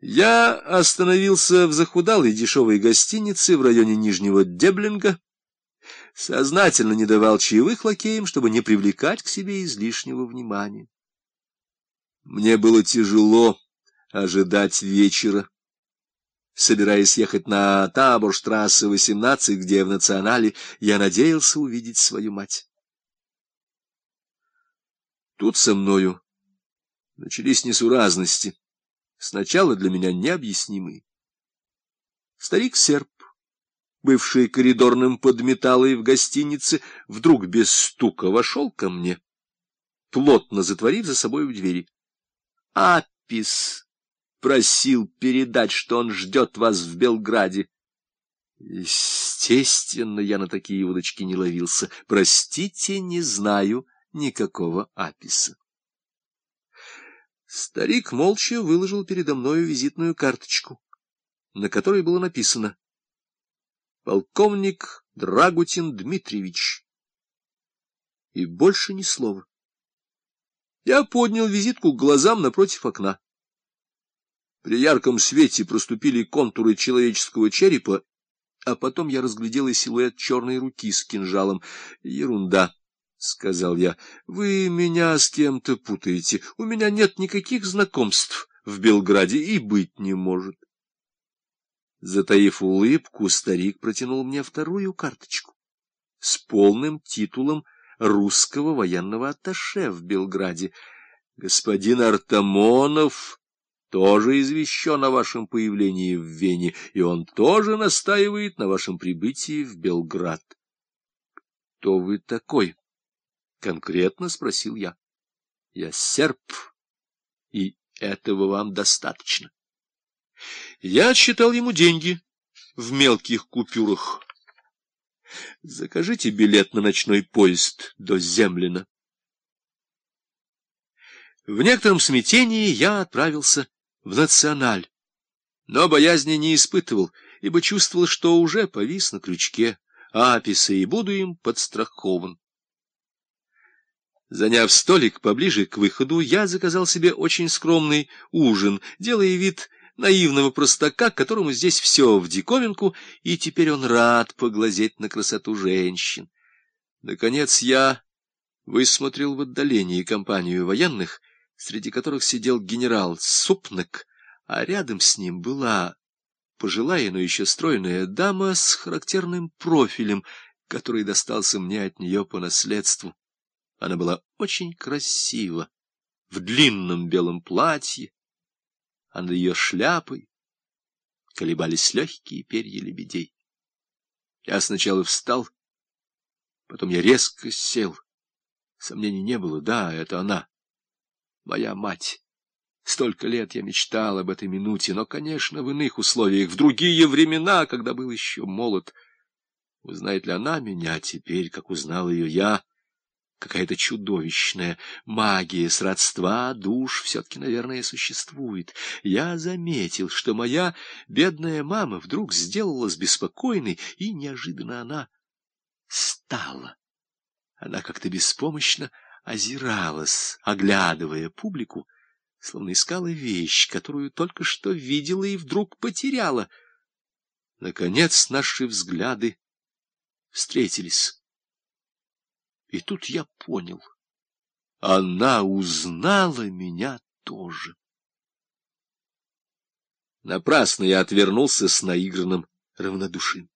Я остановился в захудалой дешевой гостинице в районе Нижнего Деблинга, сознательно не давал чаевых лакеям, чтобы не привлекать к себе излишнего внимания. Мне было тяжело ожидать вечера. Собираясь ехать на Таборштрассе 18, где в Национале я надеялся увидеть свою мать. Тут со мною начались несуразности сначала для меня необъяснимый. Старик-серб, бывший коридорным подметалой в гостинице, вдруг без стука вошел ко мне, плотно затворив за собой в двери. Апис просил передать, что он ждет вас в Белграде. Естественно, я на такие удочки не ловился. Простите, не знаю никакого Аписа. Старик молча выложил передо мною визитную карточку, на которой было написано «Полковник Драгутин Дмитриевич». И больше ни слова. Я поднял визитку к глазам напротив окна. При ярком свете проступили контуры человеческого черепа, а потом я разглядел и силуэт черной руки с кинжалом. Ерунда. — сказал я, — вы меня с кем-то путаете. У меня нет никаких знакомств в Белграде и быть не может. Затаив улыбку, старик протянул мне вторую карточку с полным титулом русского военного атташе в Белграде. Господин Артамонов тоже извещен о вашем появлении в Вене, и он тоже настаивает на вашем прибытии в Белград. — Кто вы такой? — конкретно спросил я. — Я серб, и этого вам достаточно. Я отсчитал ему деньги в мелких купюрах. Закажите билет на ночной поезд до Землина. В некотором смятении я отправился в Националь, но боязни не испытывал, ибо чувствовал, что уже повис на крючке Аписа и буду им подстрахован. Заняв столик поближе к выходу, я заказал себе очень скромный ужин, делая вид наивного простака, которому здесь все в диковинку, и теперь он рад поглазеть на красоту женщин. Наконец я высмотрел в отдалении компанию военных, среди которых сидел генерал Супнак, а рядом с ним была пожилая, но еще стройная дама с характерным профилем, который достался мне от нее по наследству. Она была очень красива, в длинном белом платье, а над ее шляпой колебались легкие перья лебедей. Я сначала встал, потом я резко сел. Сомнений не было, да, это она, моя мать. Столько лет я мечтал об этой минуте, но, конечно, в иных условиях, в другие времена, когда был еще молод. Узнает ли она меня теперь, как узнал ее я? Какая-то чудовищная магия сродства душ все-таки, наверное, существует. Я заметил, что моя бедная мама вдруг сделалась беспокойной, и неожиданно она стала. Она как-то беспомощно озиралась, оглядывая публику, словно искала вещь, которую только что видела и вдруг потеряла. Наконец наши взгляды встретились. И тут я понял. Она узнала меня тоже. Напрасно я отвернулся с наигранным равнодушием.